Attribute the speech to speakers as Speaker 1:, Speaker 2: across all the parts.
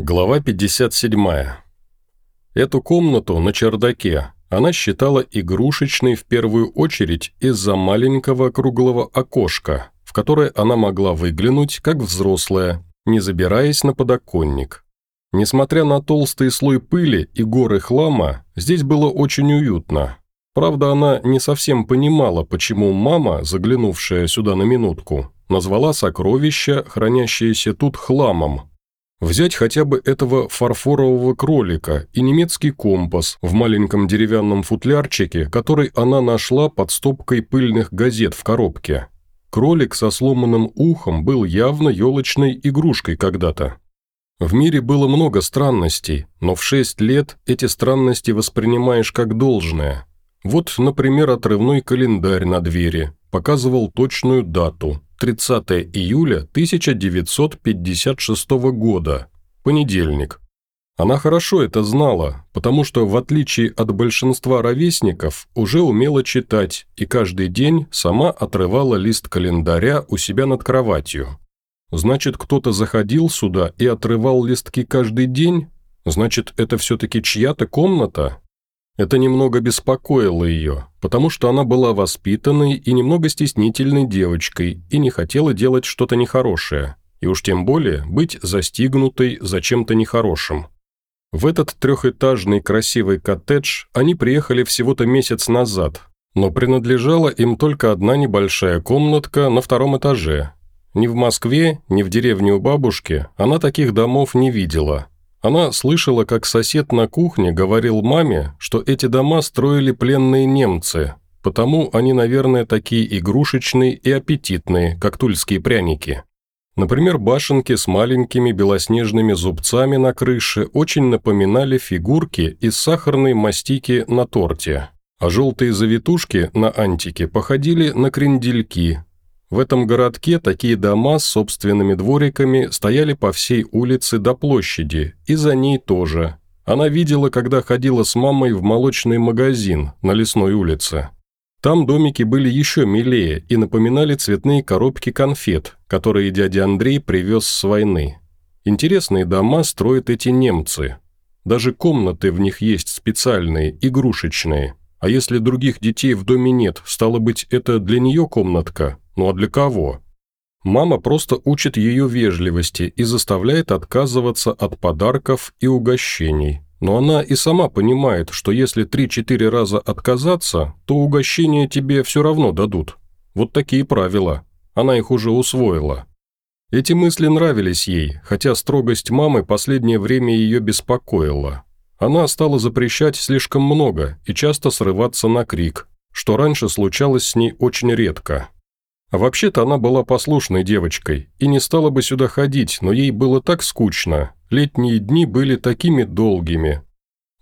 Speaker 1: Глава 57. Эту комнату на чердаке она считала игрушечной в первую очередь из-за маленького круглого окошка, в которое она могла выглянуть, как взрослая, не забираясь на подоконник. Несмотря на толстый слой пыли и горы хлама, здесь было очень уютно. Правда, она не совсем понимала, почему мама, заглянувшая сюда на минутку, назвала сокровища, хранящиеся тут хламом, Взять хотя бы этого фарфорового кролика и немецкий компас в маленьком деревянном футлярчике, который она нашла под стопкой пыльных газет в коробке. Кролик со сломанным ухом был явно елочной игрушкой когда-то. В мире было много странностей, но в шесть лет эти странности воспринимаешь как должное. Вот, например, отрывной календарь на двери показывал точную дату – 30 июля 1956 года, понедельник. Она хорошо это знала, потому что, в отличие от большинства ровесников, уже умела читать и каждый день сама отрывала лист календаря у себя над кроватью. Значит, кто-то заходил сюда и отрывал листки каждый день? Значит, это все-таки чья-то комната? Это немного беспокоило ее, потому что она была воспитанной и немного стеснительной девочкой и не хотела делать что-то нехорошее, и уж тем более быть застигнутой за чем-то нехорошим. В этот трехэтажный красивый коттедж они приехали всего-то месяц назад, но принадлежала им только одна небольшая комнатка на втором этаже. Ни в Москве, ни в деревне у бабушки она таких домов не видела – она слышала, как сосед на кухне говорил маме, что эти дома строили пленные немцы, потому они, наверное, такие игрушечные и аппетитные, как тульские пряники. Например, башенки с маленькими белоснежными зубцами на крыше очень напоминали фигурки из сахарной мастики на торте, а желтые завитушки на антике походили на крендельки, в этом городке такие дома с собственными двориками стояли по всей улице до площади, и за ней тоже. Она видела, когда ходила с мамой в молочный магазин на Лесной улице. Там домики были еще милее и напоминали цветные коробки конфет, которые дядя Андрей привез с войны. Интересные дома строят эти немцы. Даже комнаты в них есть специальные, игрушечные. А если других детей в доме нет, стало быть, это для нее комнатка, ну а для кого? Мама просто учит ее вежливости и заставляет отказываться от подарков и угощений. Но она и сама понимает, что если три-четыре раза отказаться, то угощения тебе все равно дадут. Вот такие правила. Она их уже усвоила. Эти мысли нравились ей, хотя строгость мамы последнее время ее беспокоила. Она стала запрещать слишком много и часто срываться на крик, что раньше случалось с ней очень редко. А вообще-то она была послушной девочкой и не стала бы сюда ходить, но ей было так скучно. Летние дни были такими долгими.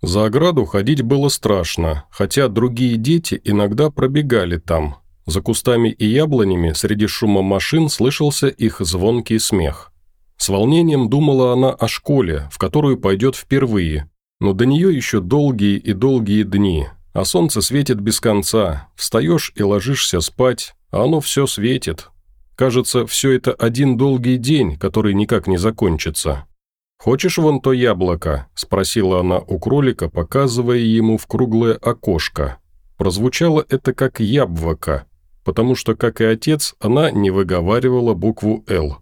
Speaker 1: За ограду ходить было страшно, хотя другие дети иногда пробегали там. За кустами и яблонями среди шума машин слышался их звонкий смех. С волнением думала она о школе, в которую пойдет впервые, но до нее еще долгие и долгие дни, а солнце светит без конца, встаешь и ложишься спать, а оно все светит. Кажется, все это один долгий день, который никак не закончится. «Хочешь вон то яблоко?» – спросила она у кролика, показывая ему в круглое окошко. Прозвучало это как «ябвока», потому что, как и отец, она не выговаривала букву «Л».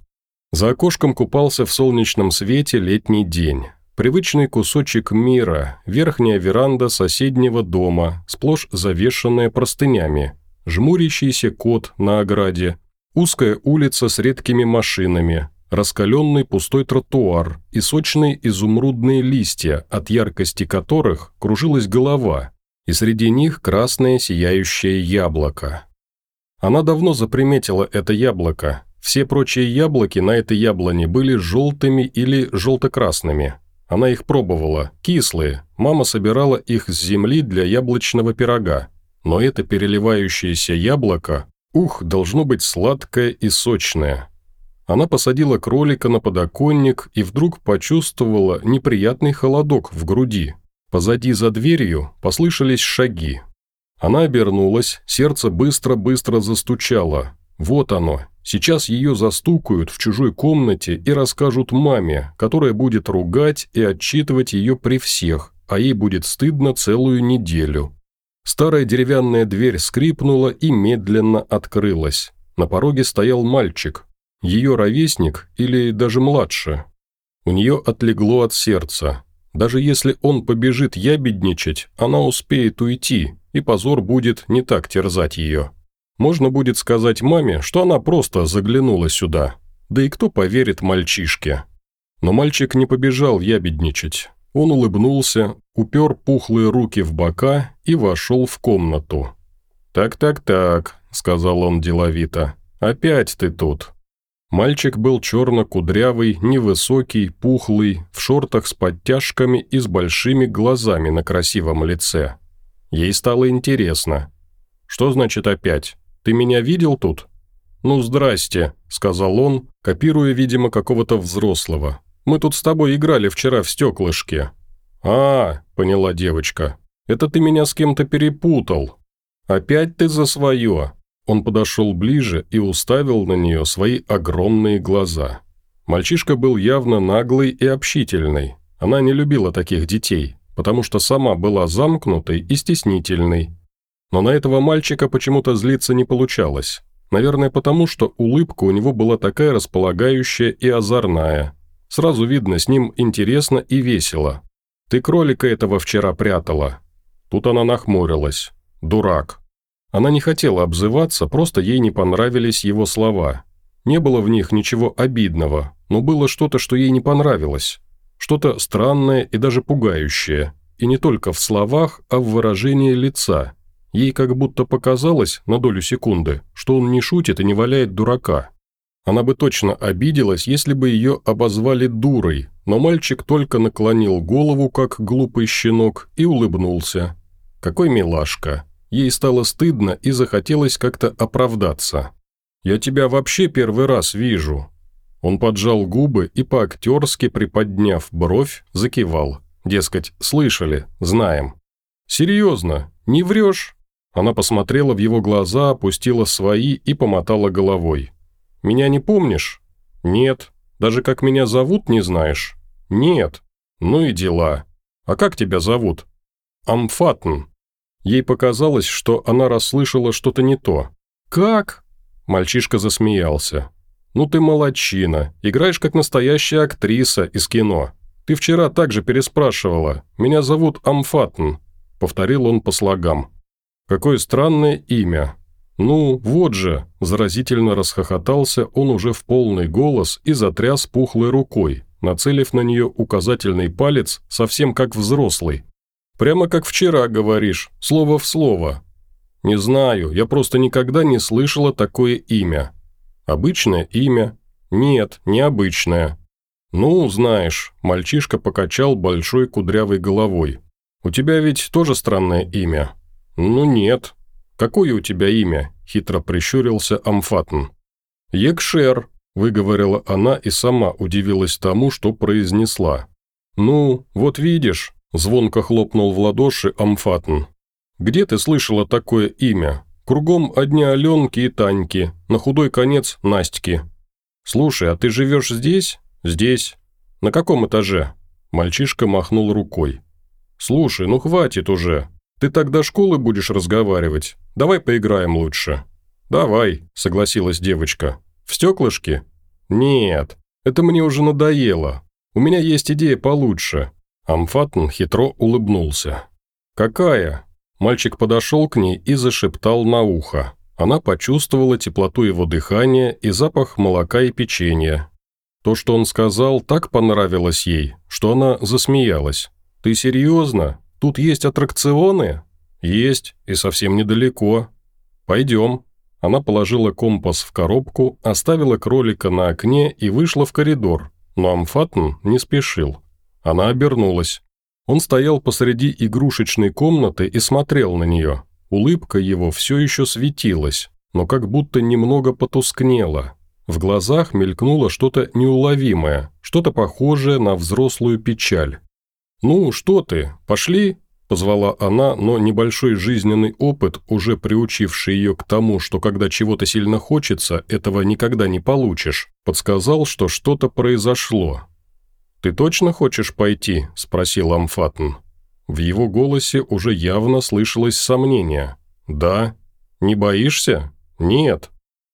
Speaker 1: За окошком купался в солнечном свете летний день. Привычный кусочек мира, верхняя веранда соседнего дома, сплошь завешенная простынями – жмурящийся кот на ограде, узкая улица с редкими машинами, раскаленный пустой тротуар и сочные изумрудные листья, от яркости которых кружилась голова, и среди них красное сияющее яблоко. Она давно заприметила это яблоко. Все прочие яблоки на этой яблоне были желтыми или желто-красными. Она их пробовала, кислые, мама собирала их с земли для яблочного пирога но это переливающееся яблоко, ух, должно быть сладкое и сочное. Она посадила кролика на подоконник и вдруг почувствовала неприятный холодок в груди. Позади за дверью послышались шаги. Она обернулась, сердце быстро-быстро застучало. Вот оно, Сейчас ее застукают в чужой комнате и расскажут маме, которая будет ругать и отчитывать ее при всех, а ей будет стыдно целую неделю. Старая деревянная дверь скрипнула и медленно открылась. На пороге стоял мальчик. Ее ровесник или даже младше. У нее отлегло от сердца. Даже если он побежит ябедничать, она успеет уйти, и позор будет не так терзать ее. Можно будет сказать маме, что она просто заглянула сюда. Да и кто поверит мальчишке? Но мальчик не побежал ябедничать. Он улыбнулся, упер пухлые руки в бока и вошел в комнату. «Так-так-так», – сказал он деловито, – «опять ты тут». Мальчик был черно-кудрявый, невысокий, пухлый, в шортах с подтяжками и с большими глазами на красивом лице. Ей стало интересно. «Что значит опять? Ты меня видел тут?» «Ну, здрасте», – сказал он, копируя, видимо, какого-то взрослого. Мы тут с тобой играли вчера в стеклышке». «А, – поняла девочка, – это ты меня с кем-то перепутал. Опять ты за свое». Он подошел ближе и уставил на нее свои огромные глаза. Мальчишка был явно наглый и общительный. Она не любила таких детей, потому что сама была замкнутой и стеснительной. Но на этого мальчика почему-то злиться не получалось. Наверное, потому что улыбка у него была такая располагающая и озорная, Сразу видно, с ним интересно и весело. Ты кролика этого вчера прятала». Тут она нахмурилась. «Дурак». Она не хотела обзываться, просто ей не понравились его слова. Не было в них ничего обидного, но было что-то, что ей не понравилось. Что-то странное и даже пугающее. И не только в словах, а в выражении лица. Ей как будто показалось, на долю секунды, что он не шутит и не валяет дурака. Она бы точно обиделась, если бы ее обозвали дурой, но мальчик только наклонил голову, как глупый щенок, и улыбнулся. Какой милашка. Ей стало стыдно и захотелось как-то оправдаться. «Я тебя вообще первый раз вижу». Он поджал губы и по-актерски, приподняв бровь, закивал. Дескать, слышали, знаем. «Серьезно, не врешь?» Она посмотрела в его глаза, опустила свои и помотала головой. Меня не помнишь? Нет. Даже как меня зовут не знаешь? Нет. Ну и дела. А как тебя зовут? Амфатн. Ей показалось, что она расслышала что-то не то. «Как?» Мальчишка засмеялся. «Ну ты молодчина. Играешь как настоящая актриса из кино. Ты вчера также переспрашивала. Меня зовут Амфатн», — повторил он по слогам. «Какое странное имя. «Ну, вот же!» – заразительно расхохотался он уже в полный голос и затряс пухлой рукой, нацелив на нее указательный палец, совсем как взрослый. «Прямо как вчера говоришь, слово в слово». «Не знаю, я просто никогда не слышала такое имя». «Обычное имя?» «Нет, необычное». «Ну, знаешь», – мальчишка покачал большой кудрявой головой. «У тебя ведь тоже странное имя?» «Ну нет», «Какое у тебя имя?» – хитро прищурился Амфатн. «Екшер», – выговорила она и сама удивилась тому, что произнесла. «Ну, вот видишь», – звонко хлопнул в ладоши Амфатн. «Где ты слышала такое имя? Кругом одни Аленки и Таньки, на худой конец Настьки. Слушай, а ты живешь здесь? Здесь. На каком этаже?» Мальчишка махнул рукой. «Слушай, ну хватит уже. Ты тогда школы будешь разговаривать. Давай поиграем лучше». «Давай», – согласилась девочка. «В стеклышки?» «Нет, это мне уже надоело. У меня есть идея получше». Амфатн хитро улыбнулся. «Какая?» Мальчик подошел к ней и зашептал на ухо. Она почувствовала теплоту его дыхания и запах молока и печенья. То, что он сказал, так понравилось ей, что она засмеялась. «Ты серьезно? Тут есть аттракционы?» «Есть, и совсем недалеко. Пойдем». Она положила компас в коробку, оставила кролика на окне и вышла в коридор, но Амфатн не спешил. Она обернулась. Он стоял посреди игрушечной комнаты и смотрел на нее. Улыбка его все еще светилась, но как будто немного потускнела. В глазах мелькнуло что-то неуловимое, что-то похожее на взрослую печаль. «Ну, что ты, пошли?» – позвала она, но небольшой жизненный опыт, уже приучивший ее к тому, что когда чего-то сильно хочется, этого никогда не получишь, подсказал, что что-то произошло. «Ты точно хочешь пойти?» – спросил Амфатн. В его голосе уже явно слышалось сомнение. «Да». «Не боишься?» «Нет».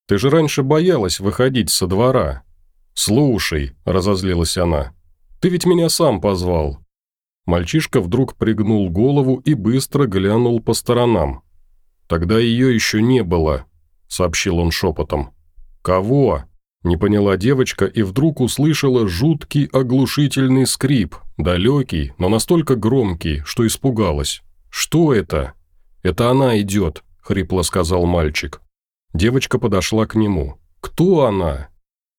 Speaker 1: «Ты же раньше боялась выходить со двора». «Слушай», – разозлилась она, – «ты ведь меня сам позвал». Мальчишка вдруг пригнул голову и быстро глянул по сторонам. «Тогда ее еще не было», – сообщил он шепотом. «Кого?» – не поняла девочка и вдруг услышала жуткий оглушительный скрип, далекий, но настолько громкий, что испугалась. «Что это?» «Это она идет», – хрипло сказал мальчик. Девочка подошла к нему. «Кто она?»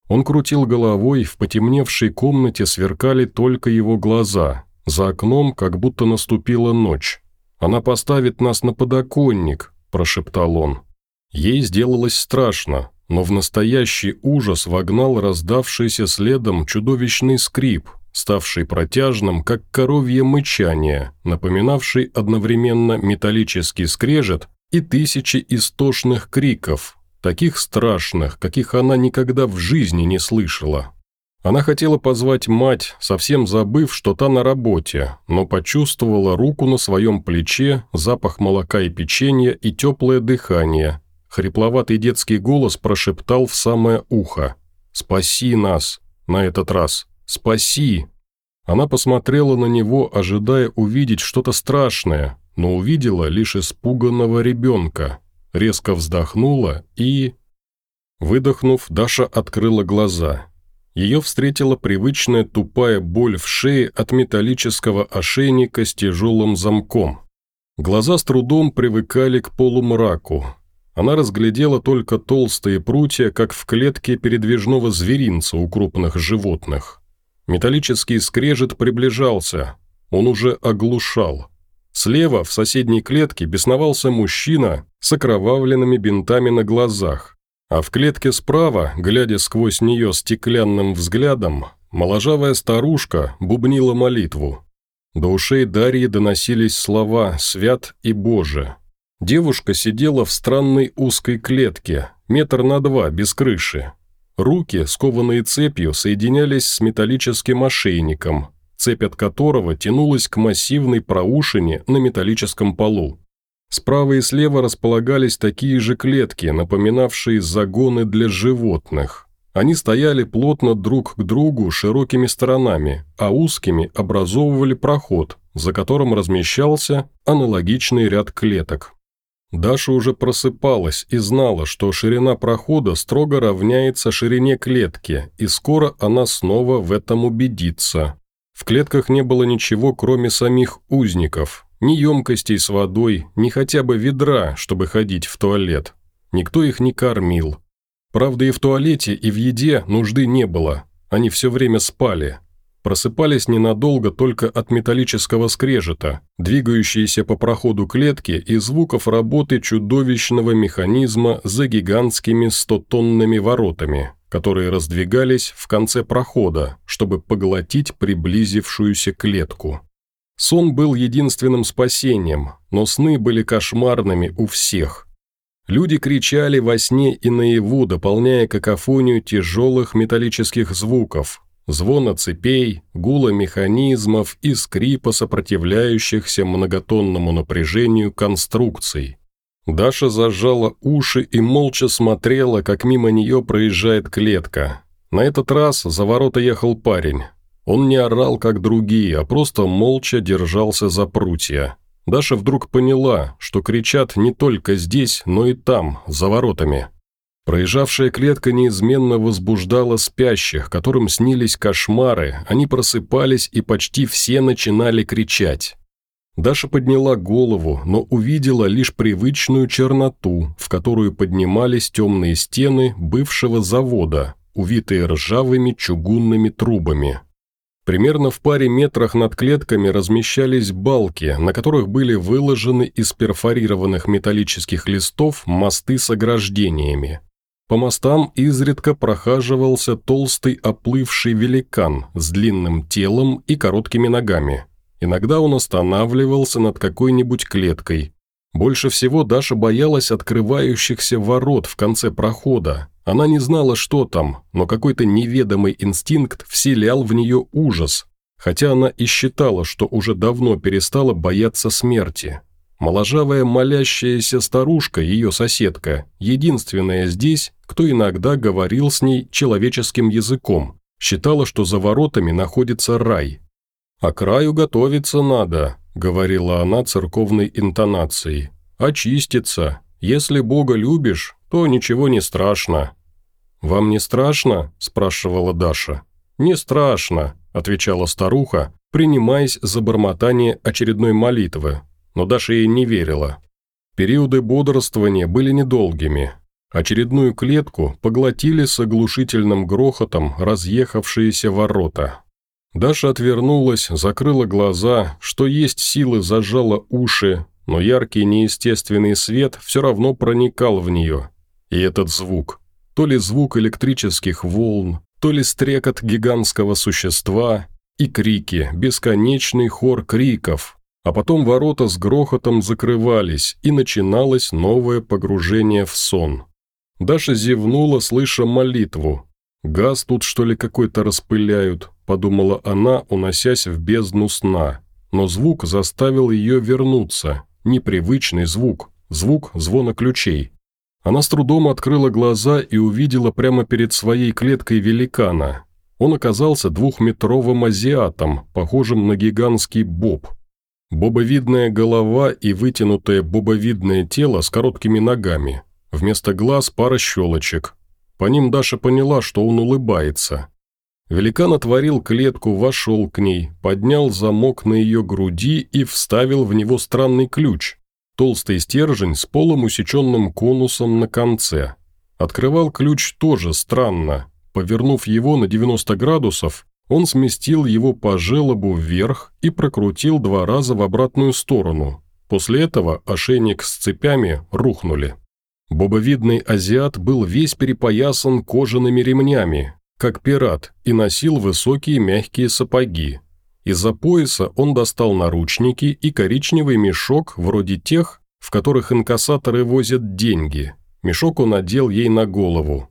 Speaker 1: Он крутил головой, в потемневшей комнате сверкали только его глаза. За окном как будто наступила ночь. «Она поставит нас на подоконник», – прошептал он. Ей сделалось страшно, но в настоящий ужас вогнал раздавшийся следом чудовищный скрип, ставший протяжным, как коровье мычание, напоминавший одновременно металлический скрежет и тысячи истошных криков, таких страшных, каких она никогда в жизни не слышала. Она хотела позвать мать, совсем забыв, что та на работе, но почувствовала руку на своем плече, запах молока и печенья и теплое дыхание. Хрипловатый детский голос прошептал в самое ухо. «Спаси нас! На этот раз! Спаси!» Она посмотрела на него, ожидая увидеть что-то страшное, но увидела лишь испуганного ребенка. Резко вздохнула и... Выдохнув, Даша открыла глаза – ее встретила привычная тупая боль в шее от металлического ошейника с тяжелым замком. Глаза с трудом привыкали к полумраку. Она разглядела только толстые прутья, как в клетке передвижного зверинца у крупных животных. Металлический скрежет приближался. Он уже оглушал. Слева, в соседней клетке, бесновался мужчина с окровавленными бинтами на глазах. А в клетке справа, глядя сквозь нее стеклянным взглядом, моложавая старушка бубнила молитву. До ушей Дарьи доносились слова «свят» и «боже». Девушка сидела в странной узкой клетке, метр на два, без крыши. Руки, скованные цепью, соединялись с металлическим ошейником, цепь от которого тянулась к массивной проушине на металлическом полу. Справа и слева располагались такие же клетки, напоминавшие загоны для животных. Они стояли плотно друг к другу широкими сторонами, а узкими образовывали проход, за которым размещался аналогичный ряд клеток. Даша уже просыпалась и знала, что ширина прохода строго равняется ширине клетки, и скоро она снова в этом убедится. В клетках не было ничего, кроме самих узников, ни емкостей с водой, ни хотя бы ведра, чтобы ходить в туалет. Никто их не кормил. Правда, и в туалете, и в еде нужды не было. Они все время спали. Просыпались ненадолго только от металлического скрежета, двигающиеся по проходу клетки и звуков работы чудовищного механизма за гигантскими стотонными воротами, которые раздвигались в конце прохода, чтобы поглотить приблизившуюся клетку. Сон был единственным спасением, но сны были кошмарными у всех. Люди кричали во сне и наяву, дополняя какофонию тяжелых металлических звуков, звона цепей, гула механизмов и скрипа сопротивляющихся многотонному напряжению конструкций. Даша зажала уши и молча смотрела, как мимо нее проезжает клетка. На этот раз за ворота ехал парень. Он не орал, как другие, а просто молча держался за прутья. Даша вдруг поняла, что кричат не только здесь, но и там, за воротами. Проезжавшая клетка неизменно возбуждала спящих, которым снились кошмары, они просыпались и почти все начинали кричать. Даша подняла голову, но увидела лишь привычную черноту, в которую поднимались темные стены бывшего завода, увитые ржавыми чугунными трубами. Примерно в паре метрах над клетками размещались балки, на которых были выложены из перфорированных металлических листов мосты с ограждениями. По мостам изредка прохаживался толстый оплывший великан с длинным телом и короткими ногами. Иногда он останавливался над какой-нибудь клеткой. Больше всего Даша боялась открывающихся ворот в конце прохода. Она не знала, что там, но какой-то неведомый инстинкт вселял в нее ужас, хотя она и считала, что уже давно перестала бояться смерти. Моложавая молящаяся старушка, ее соседка, единственная здесь, кто иногда говорил с ней человеческим языком, считала, что за воротами находится рай. «А краю готовиться надо», — говорила она церковной интонацией. «Очиститься. Если Бога любишь, то ничего не страшно». «Вам не страшно?» – спрашивала Даша. «Не страшно», – отвечала старуха, принимаясь за бормотание очередной молитвы, но Даша ей не верила. Периоды бодрствования были недолгими. Очередную клетку поглотили с оглушительным грохотом разъехавшиеся ворота. Даша отвернулась, закрыла глаза, что есть силы зажала уши, но яркий неестественный свет все равно проникал в нее. И этот звук. То ли звук электрических волн, то ли стрекот гигантского существа и крики, бесконечный хор криков, а потом ворота с грохотом закрывались, и начиналось новое погружение в сон. Даша зевнула, слыша молитву. «Газ тут, что ли, какой-то распыляют», – подумала она, уносясь в бездну сна. Но звук заставил ее вернуться. Непривычный звук. Звук звона ключей. Она с трудом открыла глаза и увидела прямо перед своей клеткой великана. Он оказался двухметровым азиатом, похожим на гигантский боб – Бобовидная голова и вытянутое бобовидное тело с короткими ногами. Вместо глаз пара щелочек. По ним Даша поняла, что он улыбается. Великан отворил клетку, вошел к ней, поднял замок на ее груди и вставил в него странный ключ. Толстый стержень с полом усеченным конусом на конце. Открывал ключ тоже странно. Повернув его на 90 градусов, он сместил его по желобу вверх и прокрутил два раза в обратную сторону. После этого ошейник с цепями рухнули. Бобовидный азиат был весь перепоясан кожаными ремнями, как пират, и носил высокие мягкие сапоги. Из-за пояса он достал наручники и коричневый мешок, вроде тех, в которых инкассаторы возят деньги. Мешок он надел ей на голову.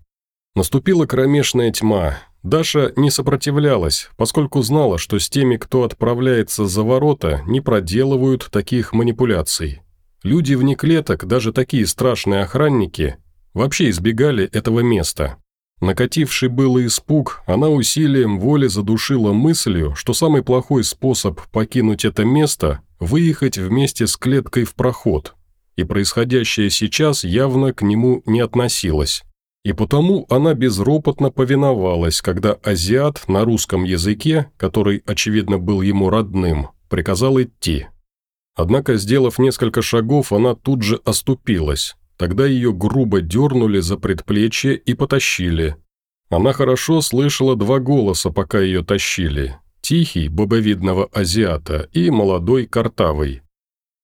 Speaker 1: Наступила кромешная тьма, Даша не сопротивлялась, поскольку знала, что с теми, кто отправляется за ворота, не проделывают таких манипуляций. Люди вне клеток, даже такие страшные охранники, вообще избегали этого места. Накативший было испуг, она усилием воли задушила мыслью, что самый плохой способ покинуть это место – выехать вместе с клеткой в проход, и происходящее сейчас явно к нему не относилось. И потому она безропотно повиновалась, когда азиат на русском языке, который, очевидно, был ему родным, приказал идти. Однако, сделав несколько шагов, она тут же оступилась. Тогда ее грубо дернули за предплечье и потащили. Она хорошо слышала два голоса, пока ее тащили. Тихий, бобовидного азиата, и молодой, картавый.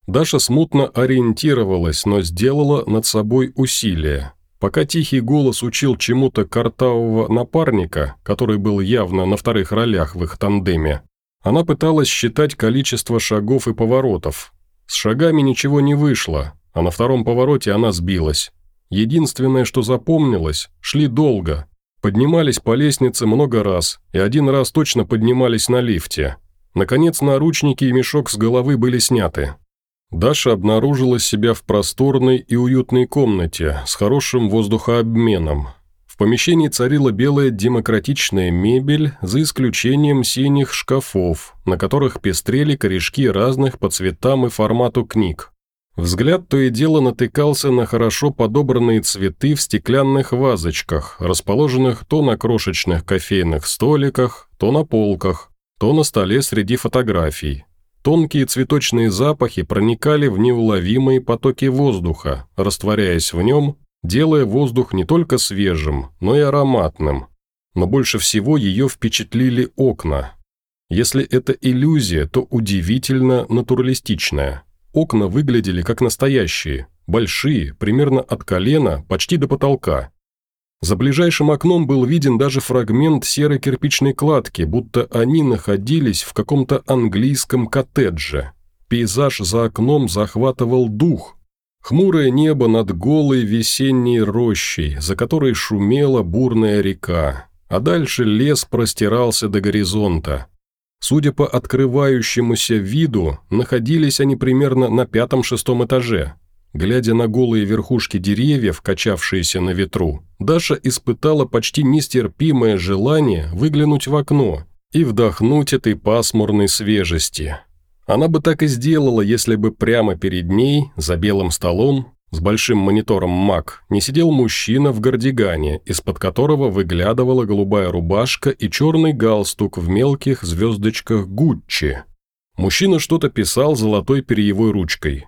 Speaker 1: Даша смутно ориентировалась, но сделала над собой усилие. Пока тихий голос учил чему-то картавого напарника, который был явно на вторых ролях в их тандеме, она пыталась считать количество шагов и поворотов. С шагами ничего не вышло, а на втором повороте она сбилась. Единственное, что запомнилось, шли долго. Поднимались по лестнице много раз, и один раз точно поднимались на лифте. Наконец, наручники и мешок с головы были сняты. Даша обнаружила себя в просторной и уютной комнате с хорошим воздухообменом. В помещении царила белая демократичная мебель, за исключением синих шкафов, на которых пестрели корешки разных по цветам и формату книг. Взгляд то и дело натыкался на хорошо подобранные цветы в стеклянных вазочках, расположенных то на крошечных кофейных столиках, то на полках, то на столе среди фотографий. Тонкие цветочные запахи проникали в неуловимые потоки воздуха, растворяясь в нем, делая воздух не только свежим, но и ароматным. Но больше всего ее впечатлили окна. Если это иллюзия, то удивительно натуралистичная. Окна выглядели как настоящие, большие, примерно от колена, почти до потолка. За ближайшим окном был виден даже фрагмент серой кирпичной кладки, будто они находились в каком-то английском коттедже. Пейзаж за окном захватывал дух. Хмурое небо над голой весенней рощей, за которой шумела бурная река, а дальше лес простирался до горизонта. Судя по открывающемуся виду, находились они примерно на пятом-шестом этаже – Глядя на голые верхушки деревьев, качавшиеся на ветру, Даша испытала почти нестерпимое желание выглянуть в окно и вдохнуть этой пасмурной свежести. Она бы так и сделала, если бы прямо перед ней, за белым столом, с большим монитором Mac, не сидел мужчина в гардигане, из-под которого выглядывала голубая рубашка и черный галстук в мелких звездочках Гуччи. Мужчина что-то писал золотой перьевой ручкой.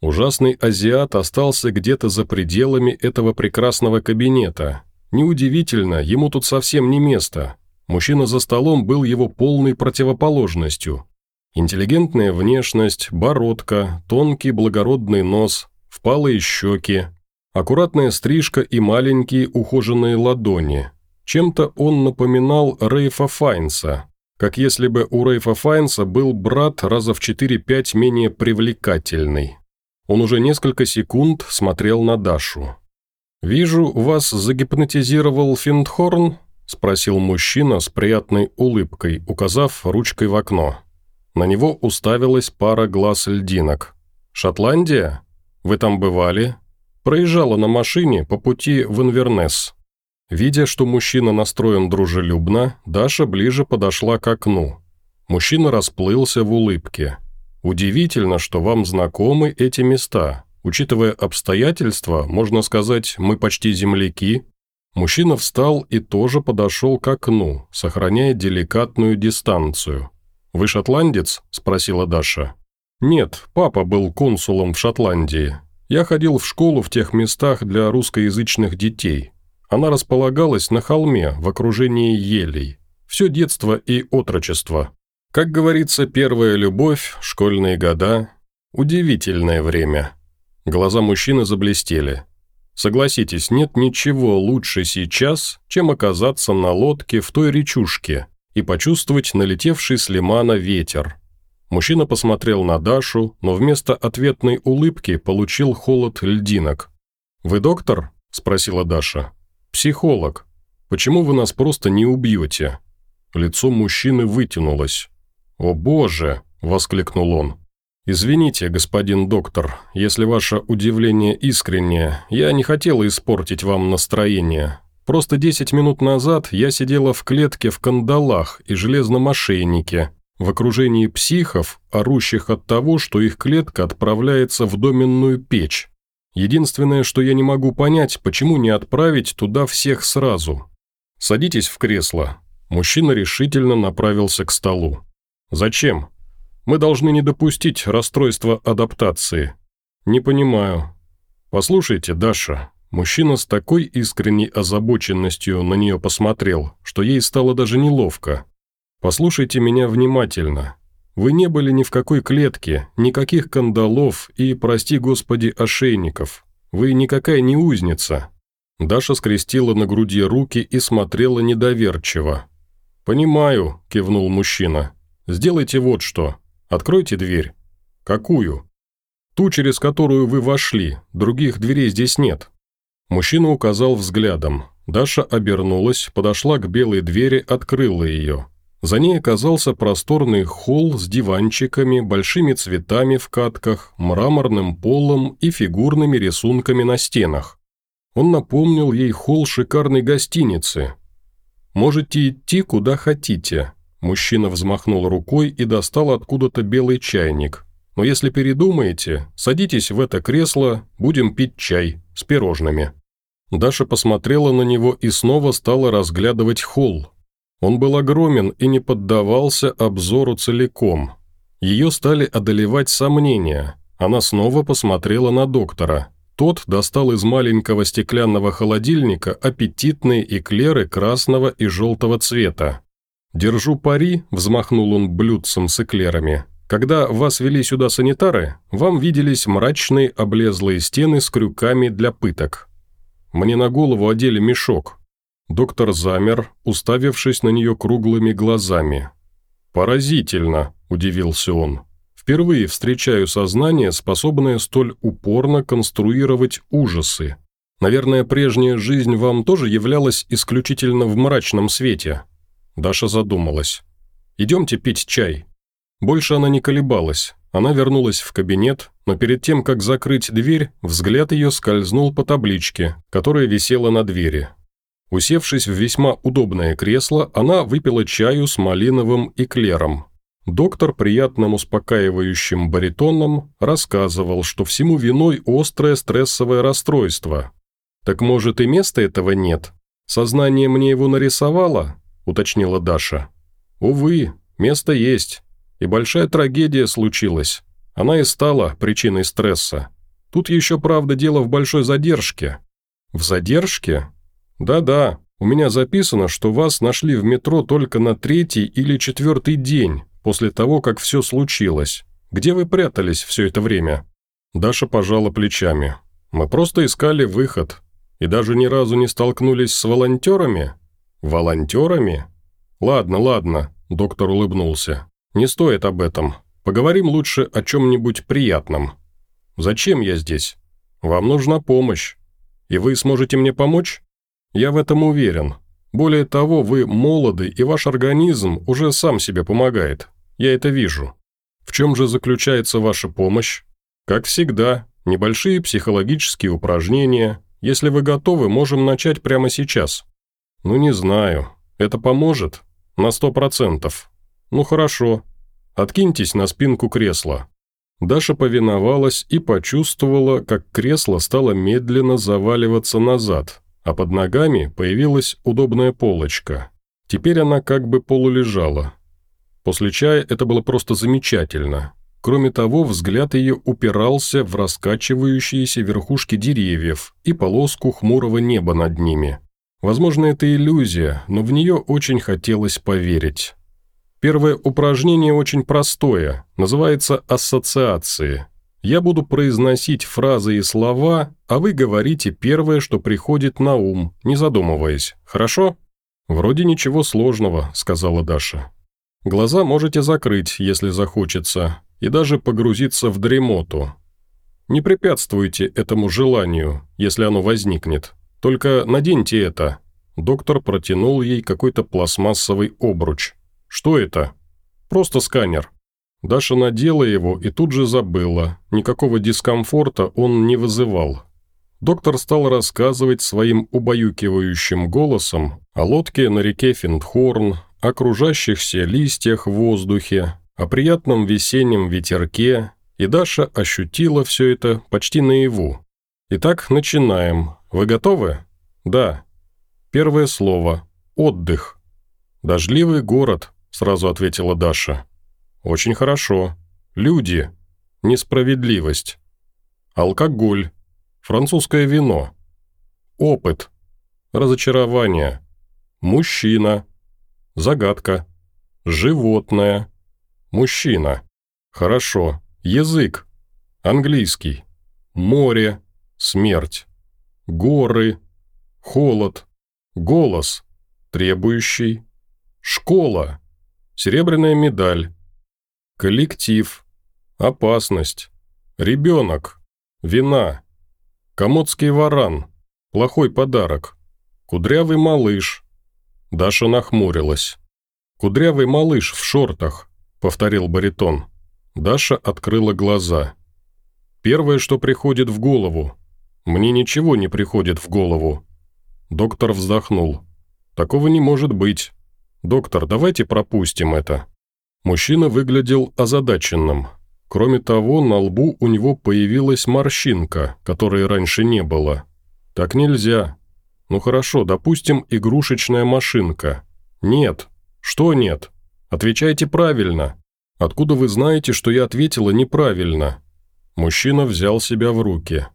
Speaker 1: Ужасный азиат остался где-то за пределами этого прекрасного кабинета. Неудивительно, ему тут совсем не место. Мужчина за столом был его полной противоположностью. Интеллигентная внешность, бородка, тонкий благородный нос, впалые щеки, аккуратная стрижка и маленькие ухоженные ладони. Чем-то он напоминал Рейфа Файнса, как если бы у Рейфа Файнса был брат раза в 4-5 менее привлекательный. Он уже несколько секунд смотрел на Дашу. «Вижу, вас загипнотизировал Финдхорн?» – спросил мужчина с приятной улыбкой, указав ручкой в окно. На него уставилась пара глаз льдинок. «Шотландия? Вы там бывали?» Проезжала на машине по пути в Инвернес. Видя, что мужчина настроен дружелюбно, Даша ближе подошла к окну. Мужчина расплылся в улыбке. Удивительно, что вам знакомы эти места. Учитывая обстоятельства, можно сказать, мы почти земляки. Мужчина встал и тоже подошел к окну, сохраняя деликатную дистанцию. «Вы шотландец?» – спросила Даша. «Нет, папа был консулом в Шотландии. Я ходил в школу в тех местах для русскоязычных детей. Она располагалась на холме в окружении елей. Все детство и отрочество. Как говорится, первая любовь, школьные года – удивительное время. Глаза мужчины заблестели. Согласитесь, нет ничего лучше сейчас, чем оказаться на лодке в той речушке и почувствовать налетевший с лимана ветер. Мужчина посмотрел на Дашу, но вместо ответной улыбки получил холод льдинок. «Вы доктор?» – спросила Даша. «Психолог. Почему вы нас просто не убьете?» Лицо мужчины вытянулось. «О боже!» – воскликнул он. «Извините, господин доктор, если ваше удивление искреннее, я не хотела испортить вам настроение. Просто десять минут назад я сидела в клетке в кандалах и железном ошейнике, в окружении психов, орущих от того, что их клетка отправляется в доменную печь. Единственное, что я не могу понять, почему не отправить туда всех сразу. Садитесь в кресло». Мужчина решительно направился к столу. «Зачем? Мы должны не допустить расстройства адаптации». «Не понимаю». «Послушайте, Даша». Мужчина с такой искренней озабоченностью на нее посмотрел, что ей стало даже неловко. «Послушайте меня внимательно. Вы не были ни в какой клетке, никаких кандалов и, прости господи, ошейников. Вы никакая не узница». Даша скрестила на груди руки и смотрела недоверчиво. «Понимаю», – кивнул мужчина. Сделайте вот что. Откройте дверь. Какую? Ту, через которую вы вошли. Других дверей здесь нет. Мужчина указал взглядом. Даша обернулась, подошла к белой двери, открыла ее. За ней оказался просторный холл с диванчиками, большими цветами в катках, мраморным полом и фигурными рисунками на стенах. Он напомнил ей холл шикарной гостиницы. «Можете идти, куда хотите. Мужчина взмахнул рукой и достал откуда-то белый чайник. «Но если передумаете, садитесь в это кресло, будем пить чай с пирожными». Даша посмотрела на него и снова стала разглядывать холл. Он был огромен и не поддавался обзору целиком. Ее стали одолевать сомнения. Она снова посмотрела на доктора. Тот достал из маленького стеклянного холодильника аппетитные эклеры красного и желтого цвета. «Держу пари», – взмахнул он блюдцем с эклерами. «Когда вас вели сюда санитары, вам виделись мрачные облезлые стены с крюками для пыток». Мне на голову одели мешок». Доктор замер, уставившись на нее круглыми глазами. «Поразительно», – удивился он. «Впервые встречаю сознание, способное столь упорно конструировать ужасы. Наверное, прежняя жизнь вам тоже являлась исключительно в мрачном свете». Даша задумалась. «Идемте пить чай». Больше она не колебалась. Она вернулась в кабинет, но перед тем, как закрыть дверь, взгляд ее скользнул по табличке, которая висела на двери. Усевшись в весьма удобное кресло, она выпила чаю с малиновым эклером. Доктор приятным успокаивающим баритоном рассказывал, что всему виной острое стрессовое расстройство. «Так, может, и места этого нет? Сознание мне его нарисовало?» – уточнила Даша. «Увы, место есть. И большая трагедия случилась. Она и стала причиной стресса. Тут еще, правда, дело в большой задержке». «В задержке?» «Да-да, у меня записано, что вас нашли в метро только на третий или четвертый день после того, как все случилось. Где вы прятались все это время?» Даша пожала плечами. «Мы просто искали выход. И даже ни разу не столкнулись с волонтерами?» «Волонтерами?» «Ладно, ладно», – доктор улыбнулся. «Не стоит об этом. Поговорим лучше о чем-нибудь приятном. Зачем я здесь? Вам нужна помощь. И вы сможете мне помочь?» Я в этом уверен. Более того, вы молоды, и ваш организм уже сам себе помогает. Я это вижу. В чем же заключается ваша помощь? Как всегда, небольшие психологические упражнения. Если вы готовы, можем начать прямо сейчас. Ну, не знаю. Это поможет? На сто процентов. Ну, хорошо. Откиньтесь на спинку кресла. Даша повиновалась и почувствовала, как кресло стало медленно заваливаться назад, а под ногами появилась удобная полочка. Теперь она как бы полулежала. После чая это было просто замечательно. Кроме того, взгляд ее упирался в раскачивающиеся верхушки деревьев и полоску хмурого неба над ними. Возможно, это иллюзия, но в нее очень хотелось поверить. Первое упражнение очень простое, называется «ассоциации». Я буду произносить фразы и слова, а вы говорите первое, что приходит на ум, не задумываясь. Хорошо?» «Вроде ничего сложного», – сказала Даша. «Глаза можете закрыть, если захочется, и даже погрузиться в дремоту. Не препятствуйте этому желанию, если оно возникнет. Только наденьте это». Доктор протянул ей какой-то пластмассовый обруч. «Что это?» «Просто сканер. Даша надела его и тут же забыла. Никакого дискомфорта он не вызывал. Доктор стал рассказывать своим убаюкивающим голосом о лодке на реке Финдхорн, о кружащихся листьях в воздухе, о приятном весеннем ветерке, и Даша ощутила все это почти наяву. Итак, начинаем. Вы готовы? Да. Первое слово. Отдых. «Дождливый город», – сразу ответила Даша. Очень хорошо. Люди. Несправедливость. Алкоголь. Французское вино. Опыт. Разочарование. Мужчина. Загадка. Животное. Мужчина. Хорошо. Язык. Английский. Море. Смерть. Горы. Холод. Голос. Требующий. Школа. Серебряная медаль. Коллектив. Опасность. Ребенок. Вина. Комодский варан. Плохой подарок. Кудрявый малыш. Даша нахмурилась. «Кудрявый малыш в шортах», — повторил баритон. Даша открыла глаза. «Первое, что приходит в голову. Мне ничего не приходит в голову». Доктор вздохнул. «Такого не может быть. Доктор, давайте пропустим это». Мужчина выглядел озадаченным. Кроме того, на лбу у него появилась морщинка, которой раньше не было. Так нельзя. Ну хорошо, допустим, игрушечная машинка. Нет. Что нет? Отвечайте правильно. Откуда вы знаете, что я ответила неправильно? Мужчина взял себя в руки.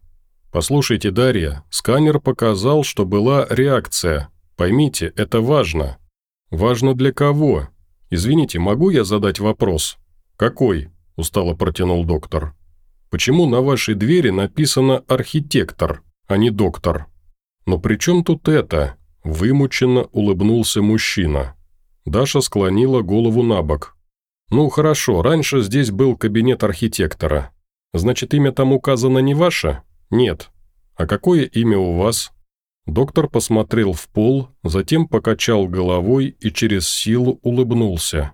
Speaker 1: «Послушайте, Дарья, сканер показал, что была реакция. Поймите, это важно». «Важно для кого?» «Извините, могу я задать вопрос?» «Какой?» – устало протянул доктор. «Почему на вашей двери написано «архитектор», а не «доктор»?» «Но при чем тут это?» – вымученно улыбнулся мужчина. Даша склонила голову на бок. «Ну, хорошо, раньше здесь был кабинет архитектора. Значит, имя там указано не ваше?» «Нет». «А какое имя у вас?» Доктор посмотрел в пол, затем покачал головой и через силу улыбнулся.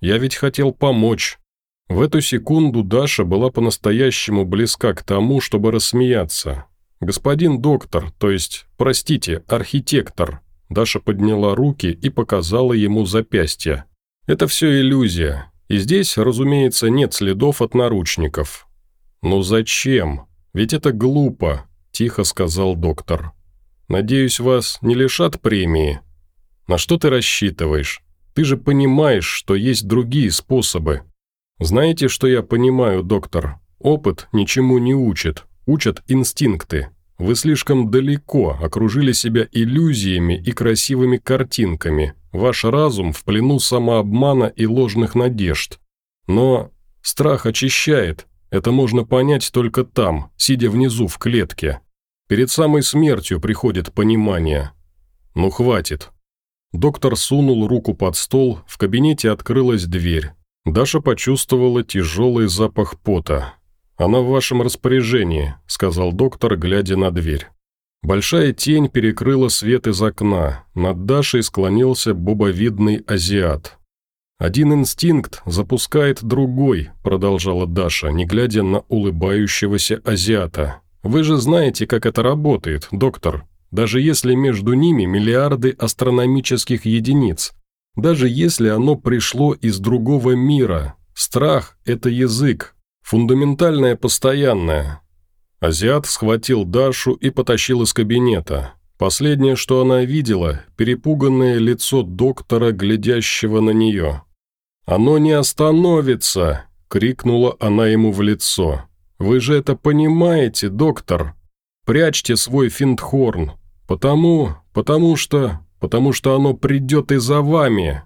Speaker 1: «Я ведь хотел помочь». В эту секунду Даша была по-настоящему близка к тому, чтобы рассмеяться. «Господин доктор, то есть, простите, архитектор». Даша подняла руки и показала ему запястье. «Это все иллюзия. И здесь, разумеется, нет следов от наручников». «Ну зачем? Ведь это глупо», – тихо сказал доктор. «Надеюсь, вас не лишат премии?» «На что ты рассчитываешь? Ты же понимаешь, что есть другие способы». «Знаете, что я понимаю, доктор? Опыт ничему не учит, учат инстинкты. Вы слишком далеко окружили себя иллюзиями и красивыми картинками. Ваш разум в плену самообмана и ложных надежд. Но страх очищает. Это можно понять только там, сидя внизу в клетке. Перед самой смертью приходит понимание. Ну хватит. Доктор сунул руку под стол, в кабинете открылась дверь. Даша почувствовала тяжелый запах пота. «Она в вашем распоряжении», – сказал доктор, глядя на дверь. Большая тень перекрыла свет из окна. Над Дашей склонился бобовидный азиат. «Один инстинкт запускает другой», – продолжала Даша, не глядя на улыбающегося азиата. Вы же знаете, как это работает, доктор. Даже если между ними миллиарды астрономических единиц. Даже если оно пришло из другого мира. Страх – это язык. Фундаментальное постоянное. Азиат схватил Дашу и потащил из кабинета. Последнее, что она видела – перепуганное лицо доктора, глядящего на нее. «Оно не остановится!» – крикнула она ему в лицо. Вы же это понимаете, доктор. Прячьте свой финтхорн. Потому, потому что, потому что оно придет и за вами».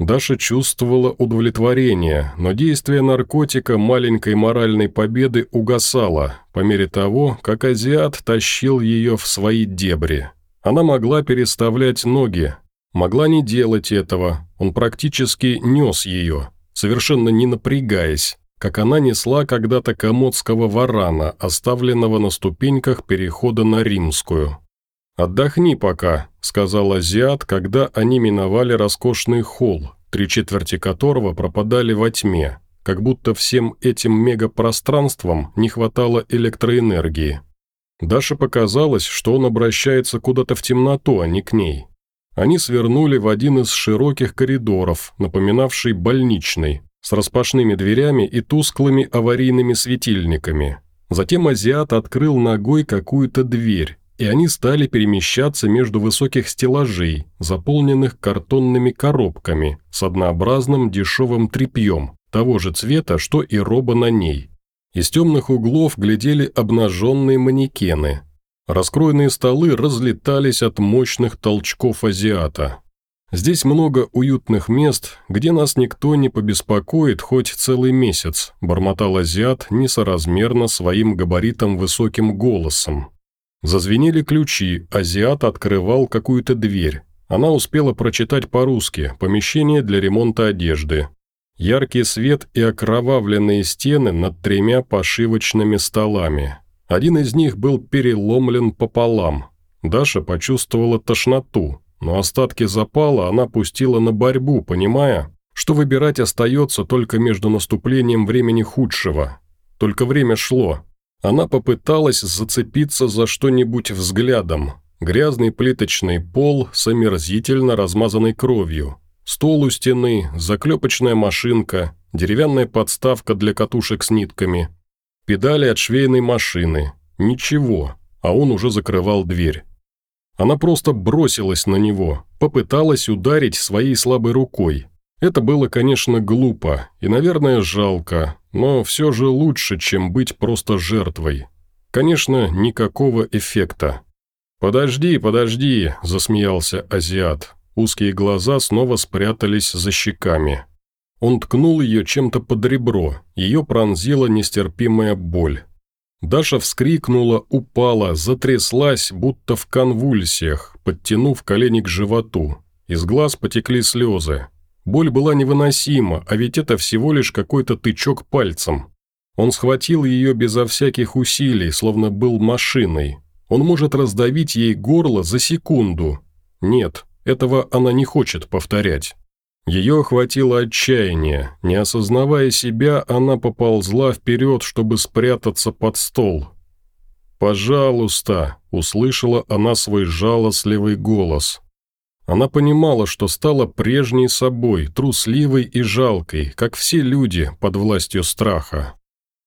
Speaker 1: Даша чувствовала удовлетворение, но действие наркотика маленькой моральной победы угасало по мере того, как азиат тащил ее в свои дебри. Она могла переставлять ноги, могла не делать этого, он практически нес ее, совершенно не напрягаясь как она несла когда-то комодского варана, оставленного на ступеньках перехода на римскую. «Отдохни пока», – сказал азиат, когда они миновали роскошный холл, три четверти которого пропадали во тьме, как будто всем этим мегапространствам не хватало электроэнергии. Даше показалось, что он обращается куда-то в темноту, а не к ней. Они свернули в один из широких коридоров, напоминавший больничный, с распашными дверями и тусклыми аварийными светильниками. Затем азиат открыл ногой какую-то дверь, и они стали перемещаться между высоких стеллажей, заполненных картонными коробками с однообразным дешевым тряпьем, того же цвета, что и роба на ней. Из темных углов глядели обнаженные манекены. Раскроенные столы разлетались от мощных толчков азиата. Здесь много уютных мест, где нас никто не побеспокоит хоть целый месяц», бормотал азиат несоразмерно своим габаритом высоким голосом. Зазвенели ключи, азиат открывал какую-то дверь. Она успела прочитать по-русски «Помещение для ремонта одежды». Яркий свет и окровавленные стены над тремя пошивочными столами. Один из них был переломлен пополам. Даша почувствовала тошноту, но остатки запала она пустила на борьбу, понимая, что выбирать остается только между наступлением времени худшего. Только время шло. Она попыталась зацепиться за что-нибудь взглядом. Грязный плиточный пол с омерзительно размазанной кровью. Стол у стены, заклепочная машинка, деревянная подставка для катушек с нитками. Педали от швейной машины. Ничего, а он уже закрывал дверь. Она просто бросилась на него, попыталась ударить своей слабой рукой. Это было, конечно, глупо и, наверное, жалко, но все же лучше, чем быть просто жертвой. Конечно, никакого эффекта. «Подожди, подожди», – засмеялся азиат. Узкие глаза снова спрятались за щеками. Он ткнул ее чем-то под ребро, ее пронзила нестерпимая боль. Даша вскрикнула, упала, затряслась, будто в конвульсиях, подтянув колени к животу. Из глаз потекли слезы. Боль была невыносима, а ведь это всего лишь какой-то тычок пальцем. Он схватил ее безо всяких усилий, словно был машиной. Он может раздавить ей горло за секунду. Нет, этого она не хочет повторять. Ее охватило отчаяние. Не осознавая себя, она поползла вперед, чтобы спрятаться под стол. «Пожалуйста», – услышала она свой жалостливый голос. Она понимала, что стала прежней собой, трусливой и жалкой, как все люди под властью страха.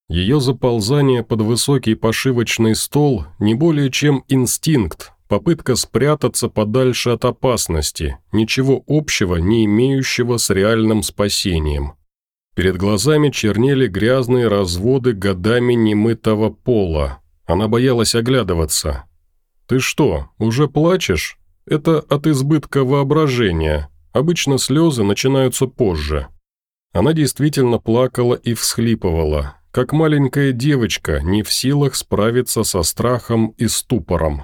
Speaker 1: Ее заползание под высокий пошивочный стол не более чем инстинкт, попытка спрятаться подальше от опасности, ничего общего не имеющего с реальным спасением. Перед глазами чернели грязные разводы годами немытого пола. Она боялась оглядываться. «Ты что, уже плачешь?» Это от избытка воображения. Обычно слезы начинаются позже. Она действительно плакала и всхлипывала, как маленькая девочка, не в силах справиться со страхом и ступором.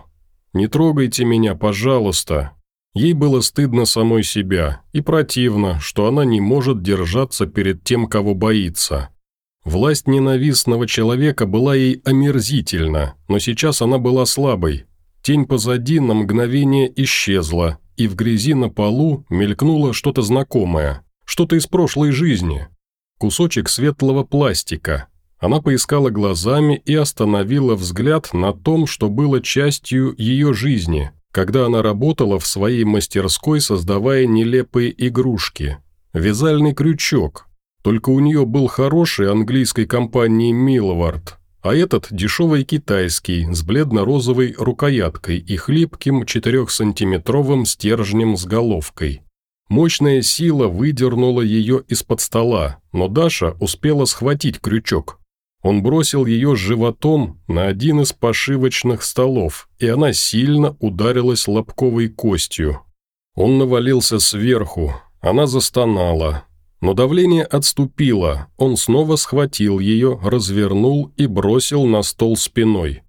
Speaker 1: «Не трогайте меня, пожалуйста». Ей было стыдно самой себя и противно, что она не может держаться перед тем, кого боится. Власть ненавистного человека была ей омерзительна, но сейчас она была слабой, Тень позади на мгновение исчезла, и в грязи на полу мелькнуло что-то знакомое, что-то из прошлой жизни. Кусочек светлого пластика. Она поискала глазами и остановила взгляд на том, что было частью ее жизни, когда она работала в своей мастерской, создавая нелепые игрушки. Вязальный крючок. Только у нее был хороший английской компании «Милловард», а этот дешевый китайский с бледно-розовой рукояткой и хлипким 4-сантиметровым стержнем с головкой. Мощная сила выдернула ее из-под стола, но Даша успела схватить крючок. Он бросил ее животом на один из пошивочных столов, и она сильно ударилась лобковой костью. Он навалился сверху, она застонала, но давление отступило, он снова схватил ее, развернул и бросил на стол спиной.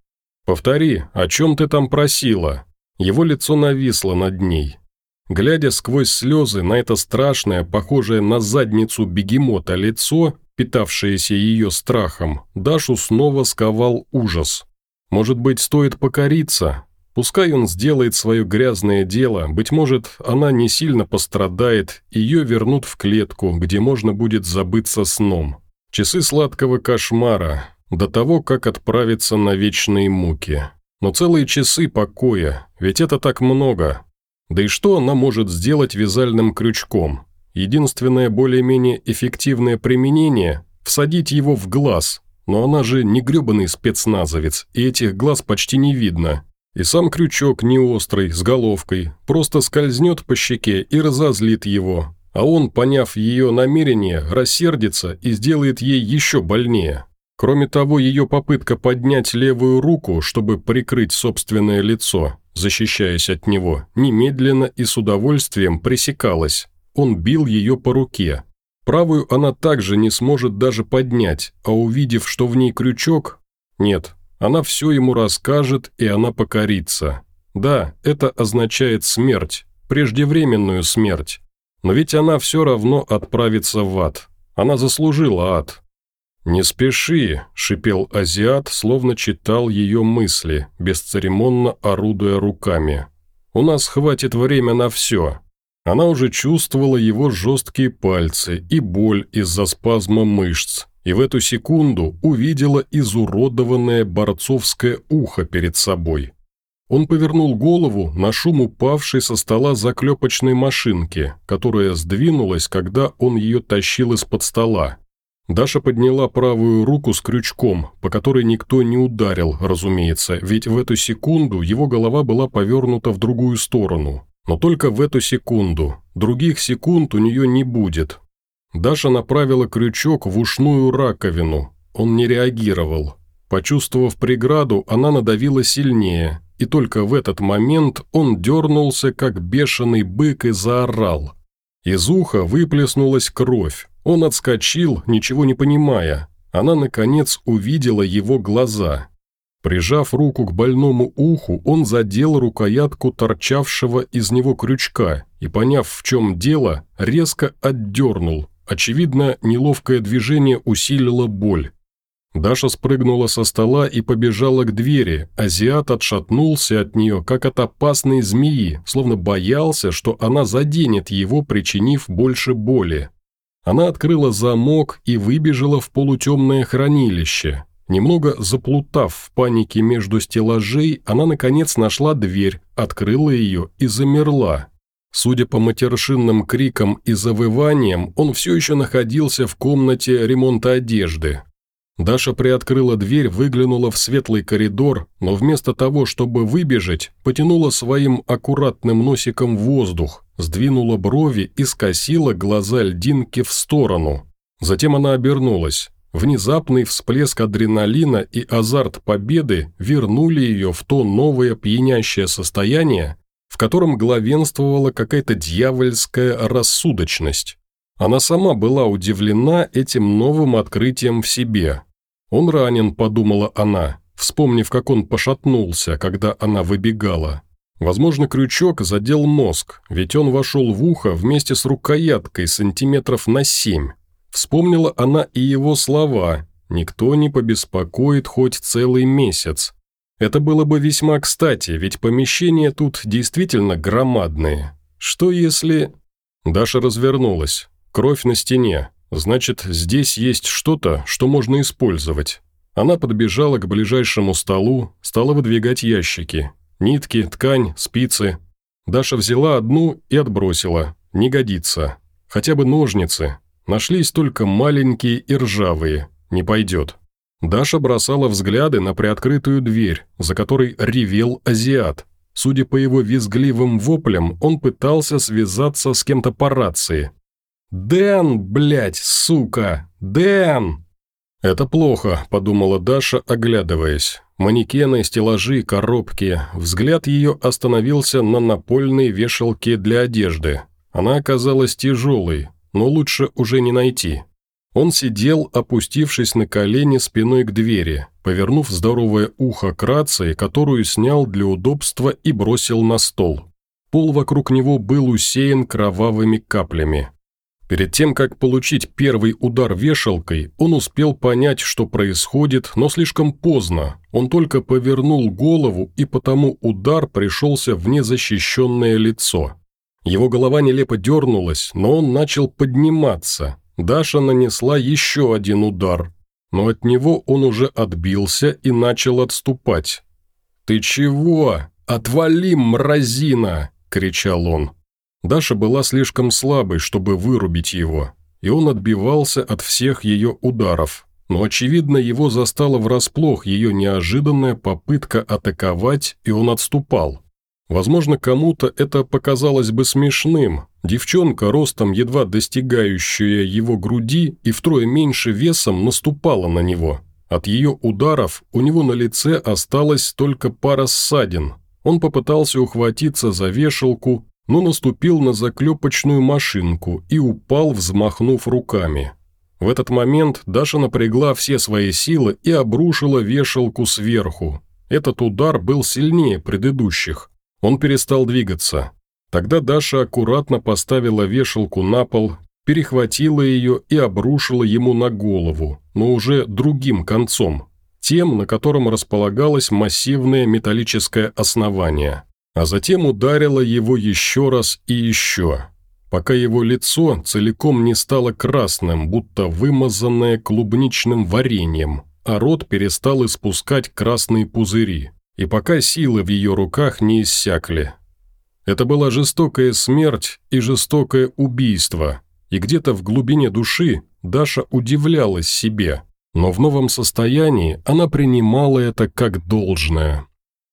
Speaker 1: «Повтори, о чем ты там просила?» Его лицо нависло над ней. Глядя сквозь слезы на это страшное, похожее на задницу бегемота лицо, питавшееся ее страхом, Дашу снова сковал ужас. «Может быть, стоит покориться?» Пускай он сделает свое грязное дело, быть может, она не сильно пострадает, ее вернут в клетку, где можно будет забыться сном. Часы сладкого кошмара, до того, как отправиться на вечные муки. Но целые часы покоя, ведь это так много. Да и что она может сделать вязальным крючком? Единственное более-менее эффективное применение – всадить его в глаз. Но она же не гребаный спецназовец, и этих глаз почти не видно – и сам крючок не острый, с головкой, просто скользнет по щеке и разозлит его, а он, поняв ее намерение, рассердится и сделает ей еще больнее. Кроме того, ее попытка поднять левую руку, чтобы прикрыть собственное лицо, защищаясь от него, немедленно и с удовольствием пресекалась. Он бил ее по руке. Правую она также не сможет даже поднять, а увидев, что в ней крючок... Нет, она все ему расскажет, и она покорится. Да, это означает смерть, преждевременную смерть. Но ведь она все равно отправится в ад. Она заслужила ад. «Не спеши», – шипел азиат, словно читал ее мысли, бесцеремонно орудуя руками. «У нас хватит время на все». Она уже чувствовала его жесткие пальцы и боль из-за спазма мышц, и в эту секунду увидела изуродованное борцовское ухо перед собой. Он повернул голову на шум упавшей со стола заклепочной машинки, которая сдвинулась, когда он ее тащил из-под стола. Даша подняла правую руку с крючком, по которой никто не ударил, разумеется, ведь в эту секунду его голова была повернута в другую сторону. Но только в эту секунду. Других секунд у нее не будет, Даша направила крючок в ушную раковину. Он не реагировал. Почувствовав преграду, она надавила сильнее, и только в этот момент он дернулся, как бешеный бык, и заорал. Из уха выплеснулась кровь. Он отскочил, ничего не понимая. Она, наконец, увидела его глаза. Прижав руку к больному уху, он задел рукоятку торчавшего из него крючка и, поняв, в чем дело, резко отдернул. Очевидно, неловкое движение усилило боль. Даша спрыгнула со стола и побежала к двери. Азиат отшатнулся от нее, как от опасной змеи, словно боялся, что она заденет его, причинив больше боли. Она открыла замок и выбежала в полутемное хранилище. Немного заплутав в панике между стеллажей, она, наконец, нашла дверь, открыла ее и замерла. Судя по матершинным крикам и завываниям, он все еще находился в комнате ремонта одежды. Даша приоткрыла дверь, выглянула в светлый коридор, но вместо того, чтобы выбежать, потянула своим аккуратным носиком воздух, сдвинула брови и скосила глаза льдинки в сторону. Затем она обернулась. Внезапный всплеск адреналина и азарт победы вернули ее в то новое пьянящее состояние, в котором главенствовала какая-то дьявольская рассудочность. Она сама была удивлена этим новым открытием в себе – «Он ранен», – подумала она, вспомнив, как он пошатнулся, когда она выбегала. Возможно, крючок задел мозг, ведь он вошел в ухо вместе с рукояткой сантиметров на семь. Вспомнила она и его слова «Никто не побеспокоит хоть целый месяц». Это было бы весьма кстати, ведь помещения тут действительно громадные. Что если... Даша развернулась. Кровь на стене. Значит, здесь есть что-то, что можно использовать. Она подбежала к ближайшему столу, стала выдвигать ящики. Нитки, ткань, спицы. Даша взяла одну и отбросила. Не годится. Хотя бы ножницы. Нашлись только маленькие и ржавые. Не пойдет. Даша бросала взгляды на приоткрытую дверь, за которой ревел азиат. Судя по его визгливым воплям, он пытался связаться с кем-то по рации, «Дэн, блядь, сука! Дэн!» «Это плохо», – подумала Даша, оглядываясь. Манекены, стеллажи, коробки. Взгляд ее остановился на напольной вешалке для одежды. Она оказалась тяжелой, но лучше уже не найти. Он сидел, опустившись на колени спиной к двери, повернув здоровое ухо к рации, которую снял для удобства и бросил на стол. Пол вокруг него был усеян кровавыми каплями. Перед тем, как получить первый удар вешалкой, он успел понять, что происходит, но слишком поздно. Он только повернул голову, и потому удар пришелся в незащищенное лицо. Его голова нелепо дернулась, но он начал подниматься. Даша нанесла еще один удар, но от него он уже отбился и начал отступать. «Ты чего? Отвали, мразина!» – кричал он. Даша была слишком слабой, чтобы вырубить его, и он отбивался от всех ее ударов. Но, очевидно, его застала врасплох ее неожиданная попытка атаковать, и он отступал. Возможно, кому-то это показалось бы смешным. Девчонка, ростом едва достигающая его груди и втрое меньше весом, наступала на него. От ее ударов у него на лице осталась только пара ссадин. Он попытался ухватиться за вешалку, но наступил на заклепочную машинку и упал, взмахнув руками. В этот момент Даша напрягла все свои силы и обрушила вешалку сверху. Этот удар был сильнее предыдущих. Он перестал двигаться. Тогда Даша аккуратно поставила вешалку на пол, перехватила ее и обрушила ему на голову, но уже другим концом, тем, на котором располагалось массивное металлическое основание а затем ударила его еще раз и еще, пока его лицо целиком не стало красным, будто вымазанное клубничным вареньем, а рот перестал испускать красные пузыри, и пока силы в ее руках не иссякли. Это была жестокая смерть и жестокое убийство, и где-то в глубине души Даша удивлялась себе, но в новом состоянии она принимала это как должное.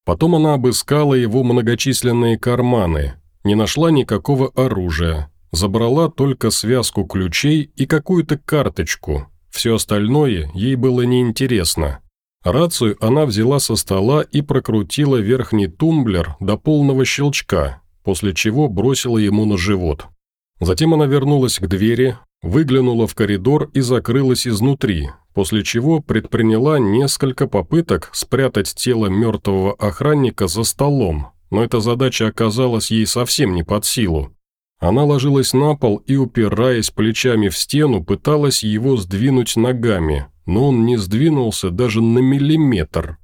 Speaker 1: Потом она обыскала его многочисленные карманы, не нашла никакого оружия, забрала только связку ключей и какую-то карточку. Все остальное ей было неинтересно. Рацию она взяла со стола и прокрутила верхний тумблер до полного щелчка, после чего бросила ему на живот. Затем она вернулась к двери, выглянула в коридор и закрылась изнутри, после чего предприняла несколько попыток спрятать тело мертвого охранника за столом, но эта задача оказалась ей совсем не под силу. Она ложилась на пол и, упираясь плечами в стену, пыталась его сдвинуть ногами, но он не сдвинулся даже на миллиметр.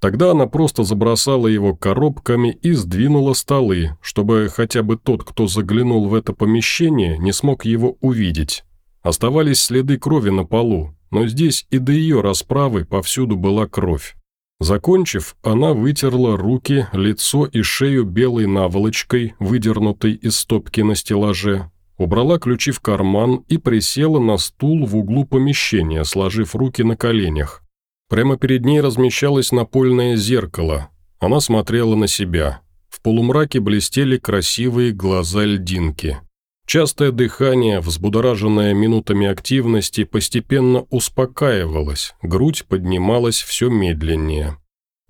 Speaker 1: Тогда она просто забросала его коробками и сдвинула столы, чтобы хотя бы тот, кто заглянул в это помещение, не смог его увидеть. Оставались следы крови на полу, но здесь и до ее расправы повсюду была кровь. Закончив, она вытерла руки, лицо и шею белой наволочкой, выдернутой из стопки на стеллаже, убрала ключи в карман и присела на стул в углу помещения, сложив руки на коленях. Прямо перед ней размещалось напольное зеркало. Она смотрела на себя. В полумраке блестели красивые глаза льдинки. Частое дыхание, взбудораженное минутами активности, постепенно успокаивалось, грудь поднималась все медленнее.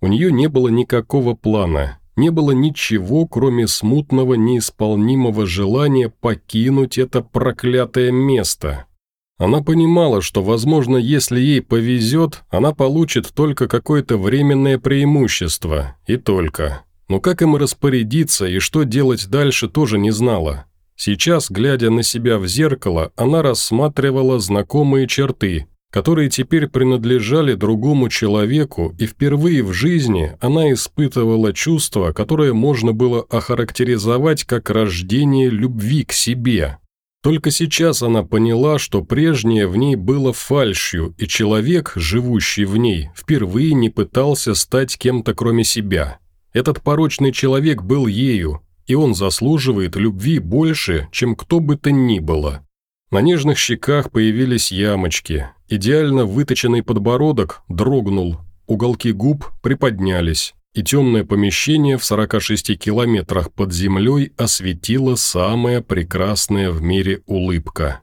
Speaker 1: У нее не было никакого плана, не было ничего, кроме смутного неисполнимого желания покинуть это проклятое место, она понимала, что, возможно, если ей повезет, она получит только какое-то временное преимущество, и только. Но как им распорядиться и что делать дальше, тоже не знала. Сейчас, глядя на себя в зеркало, она рассматривала знакомые черты, которые теперь принадлежали другому человеку, и впервые в жизни она испытывала чувство, которое можно было охарактеризовать как рождение любви к себе. Только сейчас она поняла, что прежнее в ней было фальшью, и человек, живущий в ней, впервые не пытался стать кем-то кроме себя. Этот порочный человек был ею, и он заслуживает любви больше, чем кто бы то ни было. На нежных щеках появились ямочки, идеально выточенный подбородок дрогнул, уголки губ приподнялись. И темное помещение в 46 километрах под землей осветила самая прекрасная в мире улыбка.